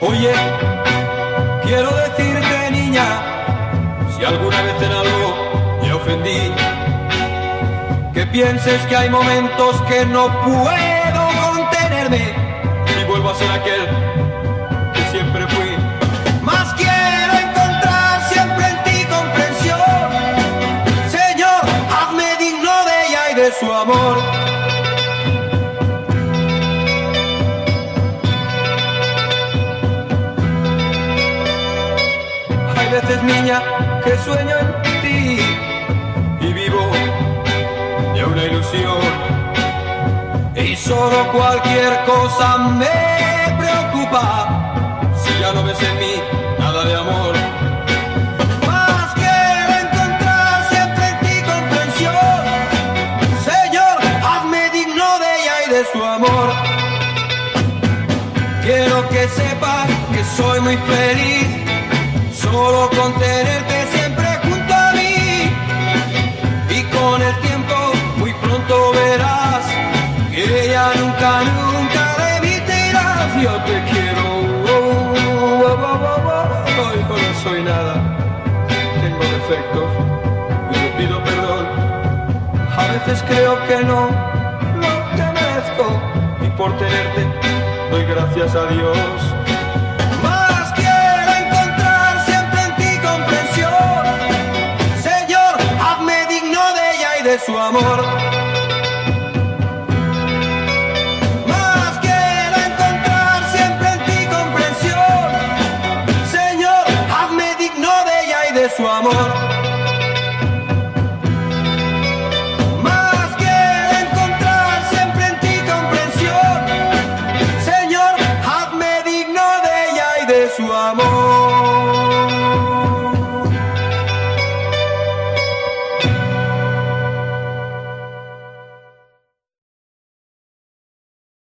Oye, quiero decirte, niña, si alguna vez en algo me ofendí, que pienses que hay momentos que no puedo contenerme y vuelvo a ser aquel que siempre fui. Más quiero encontrar siempre en ti comprensión. Señor, hazme digno de ella y de su amor. Veces, niña, que sueño en ti y vivo de una ilusión. Y solo cualquier cosa me preocupa si ya no ves en mí nada de amor. Su amor. Quiero que sepas que soy muy feliz solo con tenerte siempre junto a mí. Y con el tiempo muy pronto verás que ya nunca, nunca de mí. Yo te quiero, oh, no soy nada, tengo defectos y te pido perdón. A veces creo que no, no te merezco y por tenerte doy gracias a Dios. Su amor. Más quiero encontrar siempre en ti comprensión. Señor, hazme digno de ella y de su amor. Más quiero encontrar siempre en ti comprensión. Señor, hazme digno de ella y de su amor.